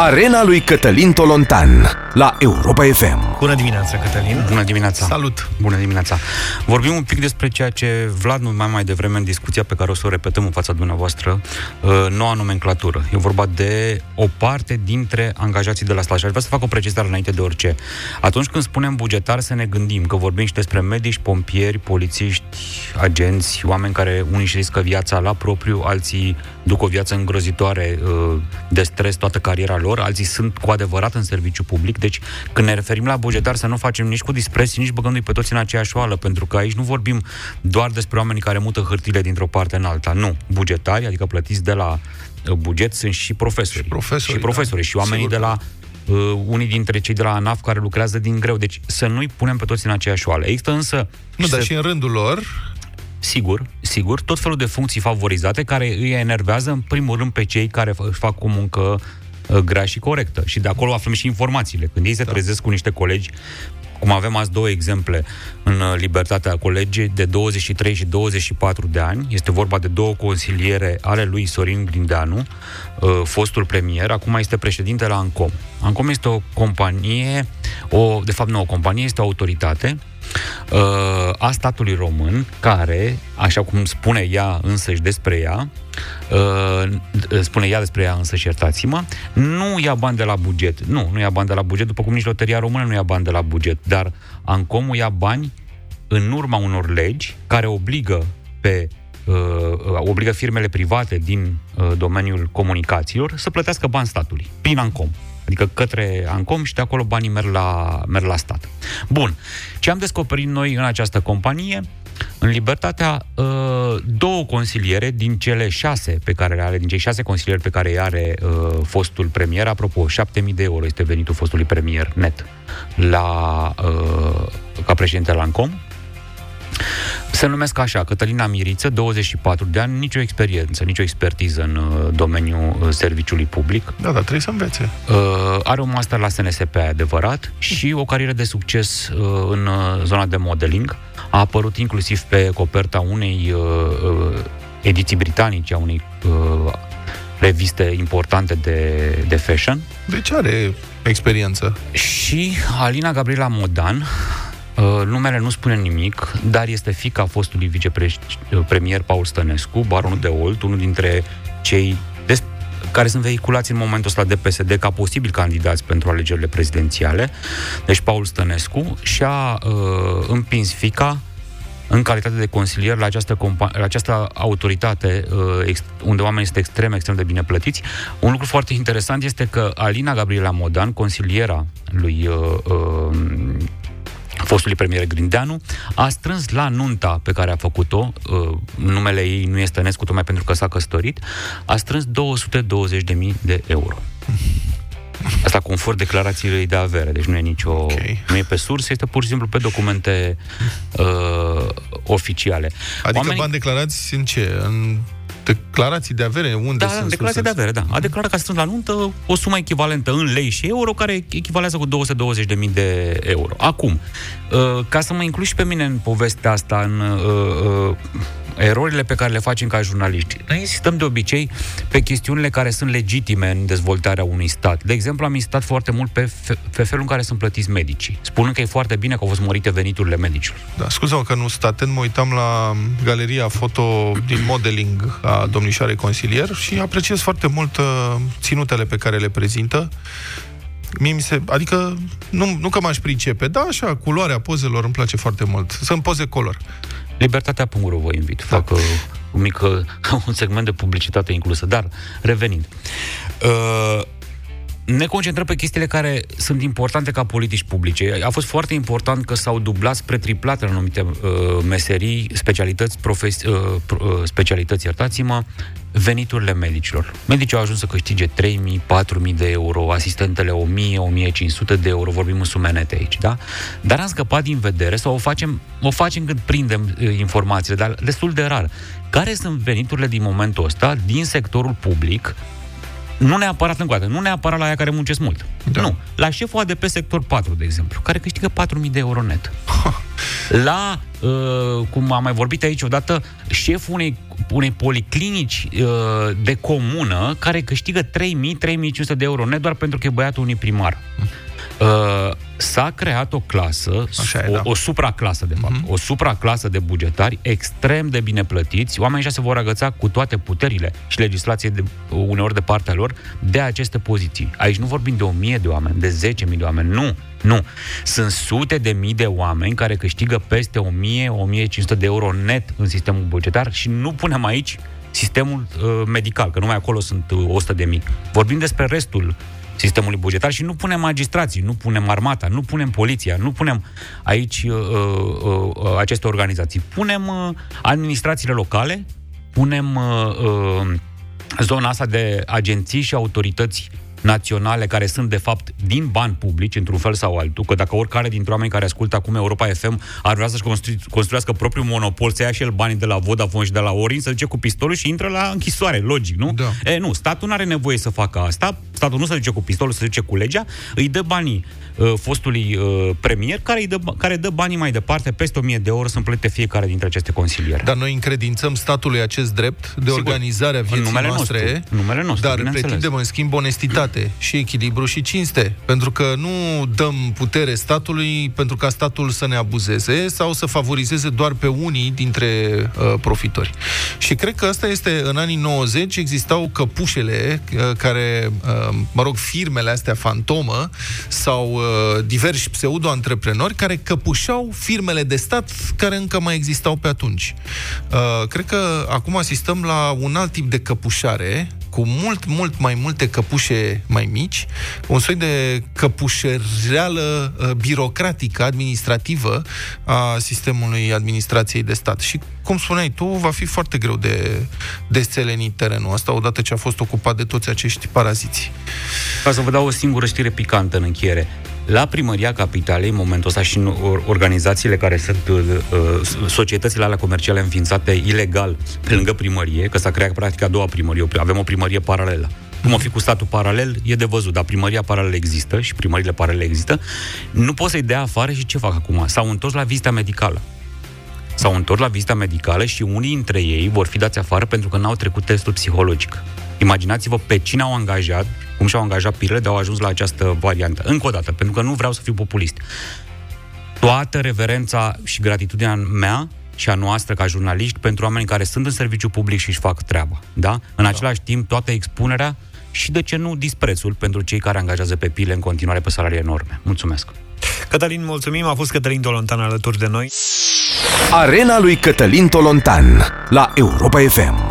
Arena lui Cătălin Tolontan la Europa FM. Bună dimineața, Cătălin! Bună dimineața! Salut! Bună dimineața! Vorbim un pic despre ceea ce Vlad nu mai mai devreme în discuția pe care o să o repetăm în fața dumneavoastră, uh, noua nomenclatură. E vorba de o parte dintre angajații de la stat. Și aș vrea să fac o precizare înainte de orice. Atunci când spunem bugetar, să ne gândim că vorbim și despre medici, pompieri, polițiști, agenți, oameni care unii își riscă viața la propriu, alții duc o viață îngrozitoare uh, de stres toată cariera lor, alții sunt cu adevărat în serviciu public, deci când ne referim la bugetar să nu facem nici cu dispreții, nici băgându-i pe toți în aceeași oală, pentru că aici nu vorbim doar despre oamenii care mută hârtile dintr-o parte în alta, nu. Bugetari, adică plătiți de la uh, buget, sunt și profesori. Și profesori, și, profesori, da. și oamenii Sigur de la uh, unii dintre cei de la ANAF care lucrează din greu. Deci să nu-i punem pe toți în aceeași oală. Există însă... Nu, dar să- și în rândul lor, Sigur, sigur, tot felul de funcții favorizate care îi enervează în primul rând pe cei care f- își fac o muncă uh, grea și corectă. Și de acolo aflăm și informațiile. Când ei se da. trezesc cu niște colegi, cum avem azi două exemple în uh, Libertatea Colegi de 23 și 24 de ani, este vorba de două consiliere ale lui Sorin Grindeanu, uh, fostul premier, acum este președinte la Ancom. Ancom este o companie, o, de fapt nu o companie, este o autoritate uh, a statului român, care, așa cum spune ea însăși despre ea, uh, spune ea despre ea însăși, iertați-mă, nu ia bani de la buget. Nu, nu ia bani de la buget, după cum nici Loteria Română nu ia bani de la buget, dar Ancomul ia bani în urma unor legi care obligă pe uh, obligă firmele private din uh, domeniul comunicațiilor să plătească bani statului, prin Ancom. Adică către Ancom și de acolo banii merg la, merg la stat. Bun. Ce am descoperit noi în această companie? În Libertatea, uh, două consiliere din cele șase pe care le are, din cei șase consilieri pe care îi are uh, fostul premier, apropo, 7.000 de euro este venitul fostului premier net la, uh, ca președinte la Ancom, se numesc așa, Cătălina Miriță, 24 de ani, nicio experiență, nicio expertiză în uh, domeniul uh, serviciului public. da, dar trebuie să învețe. Uh, are un master la SNSP, adevărat, și o carieră de succes uh, în uh, zona de modeling. A apărut inclusiv pe coperta unei uh, uh, ediții britanice, a unei uh, reviste importante de, de fashion. Deci are experiență. Și Alina Gabriela Modan, uh, numele nu spune nimic, dar este fica fostului vicepremier Paul Stănescu, baronul de Olt, unul dintre cei des- care sunt vehiculați în momentul ăsta de PSD ca posibil candidați pentru alegerile prezidențiale. Deci Paul Stănescu și-a uh, împins fica în calitate de consilier la această, compa- la această autoritate uh, ex- unde oamenii sunt extrem, extrem de bine plătiți. Un lucru foarte interesant este că Alina Gabriela Modan, consiliera lui uh, uh, fostului premier Grindeanu, a strâns la nunta pe care a făcut-o, uh, numele ei nu este Născu, tocmai pentru că s-a căsătorit, a strâns 220.000 de euro. Asta conform declarației de avere, deci nu e nicio... Ok. Nu e pe surse, este pur și simplu pe documente uh, oficiale. Adică Oamenii... bani declarați în ce? În declarații de avere? Unde Da, sunt declarație de sursele? avere, da. A declarat că a strâns la nuntă o sumă echivalentă în lei și euro, care echivalează cu 220.000 de euro. Acum, uh, ca să mă incluși și pe mine în povestea asta, în uh, uh, erorile pe care le facem ca jurnaliști. Noi insistăm de obicei pe chestiunile care sunt legitime în dezvoltarea unui stat. De exemplu, am insistat foarte mult pe, fe- pe felul în care sunt plătiți medicii, spunând că e foarte bine că au fost mărite veniturile medicilor. Da, scuză-mă că nu sunt atent, mă uitam la galeria foto din modeling a domnișoarei consilier și apreciez foarte mult uh, ținutele pe care le prezintă. Mie mi se, adică, nu, nu că m-aș pricepe, da, așa, culoarea pozelor îmi place foarte mult. Sunt poze color. Libertatea.ro vă invit. Fac uh, un mic, uh, un segment de publicitate inclusă. Dar, revenind. Uh, ne concentrăm pe chestiile care sunt importante ca politici publice. A fost foarte important că s-au dublat spre triplat în anumite uh, meserii, specialități, profes, uh, pro- uh, specialități, iertați-mă, veniturile medicilor. Medicii au ajuns să câștige 3.000, 4.000 de euro, asistentele 1.000, 1.500 de euro, vorbim în sume nete aici, da? Dar am scăpat din vedere sau o facem, o facem când prindem uh, informațiile, dar destul de rar. Care sunt veniturile din momentul ăsta din sectorul public nu neapărat încă o dată, nu neapărat la aia care muncesc mult. Da. Nu. La șeful ADP sector 4, de exemplu, care câștigă 4.000 de euro net. la, uh, cum am mai vorbit aici odată, șeful unei, unei policlinici uh, de comună care câștigă 3.000-3.500 de euro net doar pentru că e băiatul unui primar. Uh, s-a creat o clasă, Așa e, o, da. o supraclasă, de fapt, Mhm. o supraclasă de bugetari extrem de bine plătiți. Oamenii ăștia se vor agăța cu toate puterile și legislație de, uneori de partea lor de aceste poziții. Aici nu vorbim de o mie de oameni, de 10.000 de oameni, nu. Nu. Sunt sute de mii de oameni care câștigă peste 1000-1500 de euro net în sistemul bugetar și nu punem aici sistemul uh, medical, că numai acolo sunt uh, 100 de mii. Vorbim despre restul sistemului bugetar și nu punem magistrații, nu punem armata, nu punem poliția, nu punem aici uh, uh, uh, aceste organizații. Punem uh, administrațiile locale, punem uh, uh, zona asta de agenții și autorități naționale care sunt de fapt din bani publici, într-un fel sau altul, că dacă oricare dintre oameni care ascultă acum Europa FM ar vrea să-și construi, construiască propriul monopol, să ia și el banii de la Vodafone și de la Orange, să duce cu pistolul și intră la închisoare, logic, nu? Da. E, nu, statul nu are nevoie să facă asta, statul nu se duce cu pistolul, se duce cu legea, îi dă banii uh, fostului uh, premier, care, îi dă, care dă banii mai departe, peste 1000 de euro sunt plătite fiecare dintre aceste consiliere. Dar noi încredințăm statului acest drept de Sigur. organizare a În vieții numele noastre, nostru. În numele nostru, dar bineînțeles. pretindem în schimb onestitate și echilibru și cinste. Pentru că nu dăm putere statului pentru ca statul să ne abuzeze sau să favorizeze doar pe unii dintre uh, profitori. Și cred că asta este, în anii 90 existau căpușele uh, care, uh, mă rog, firmele astea fantomă sau uh, diversi pseudo-antreprenori care căpușau firmele de stat care încă mai existau pe atunci. Uh, cred că acum asistăm la un alt tip de căpușare cu mult, mult mai multe căpușe mai mici, un soi de căpușereală uh, birocratică, administrativă a sistemului administrației de stat. Și, cum spuneai tu, va fi foarte greu de desțelenit terenul ăsta odată ce a fost ocupat de toți acești paraziți. Ca să vă dau o singură știre picantă în încheiere. La primăria capitalei, în momentul ăsta, și în or- organizațiile care sunt uh, uh, societățile alea comerciale înființate ilegal pe lângă primărie, că s-a creat practic a doua primărie, o pri- avem o primărie paralelă. Cum o fi cu statul paralel, e de văzut, dar primăria paralelă există și primările paralele există. Nu poți să-i dea afară și ce fac acum? S-au întors la vizita medicală. S-au întors la vizita medicală și unii dintre ei vor fi dați afară pentru că n-au trecut testul psihologic. Imaginați-vă pe cine au angajat, cum și-au angajat pirele de au ajuns la această variantă. Încă o dată, pentru că nu vreau să fiu populist. Toată reverența și gratitudinea mea și a noastră ca jurnaliști pentru oamenii care sunt în serviciu public și își fac treaba. Da? În același timp, toată expunerea și, de ce nu, disprețul pentru cei care angajează pe pile în continuare pe salarii enorme. Mulțumesc! Cătălin, mulțumim, a fost Cătălin Tolontan alături de noi. Arena lui Cătălin Tolontan la Europa FM.